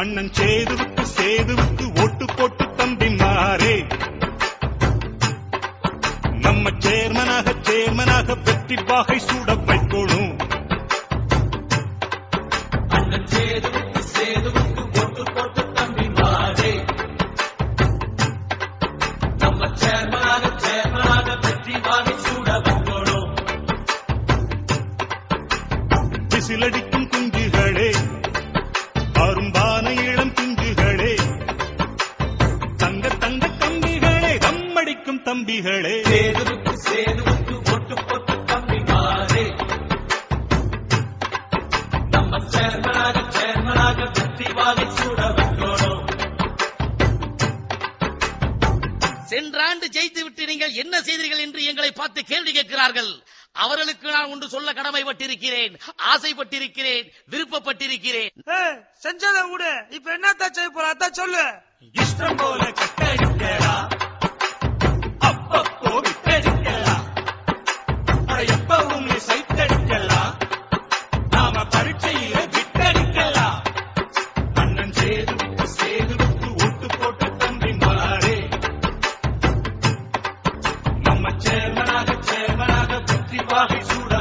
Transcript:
அண்ணன் சேதுவுக்கு சேதுவுக்கு ஓட்டு போட்டு தம்பி மாறே நம்ம சேர்மனாக சேர்மனாக வெற்றி வாகை சூட வைக்கணும். அண்ணன் சேதுவுக்கு சேதுவுக்கு ஒட்டு போட்டு தம்பி மாறே நம்ம சேர்மனாக சேர்மனாக வெற்றி வாங்கி சூட வைக்கணும். விசிலடிக்கும் தம்பிகளே. சேதுவுக்கு சேதுவுக்கு ஒட்டு போட்டு தம்பி மாறே. நம்ம சேர்மனாக சேர்மனாக வெற்றி சூட வைக்கணும் சென்ற ஆண்டு ஜெயித்து விட்டு நீங்கள் என்ன செய்தீர்கள் என்று எங்களை பார்த்து கேள்வி கேட்கிறார்கள். அவர்களுக்கு நான் ஒன்று சொல்ல கடமைப்பட்டிருக்கிறேன் ஆசைப்பட்டிருக்கிறேன் விருப்பப்பட்டிருக்கிறேன். செஞ்சதை விடு. இப்ப என்னத்தான் செய்ய போற? அதான் சொல்லு. இஷ்டம் போல கட்டடிக்கலாம் வெற்றி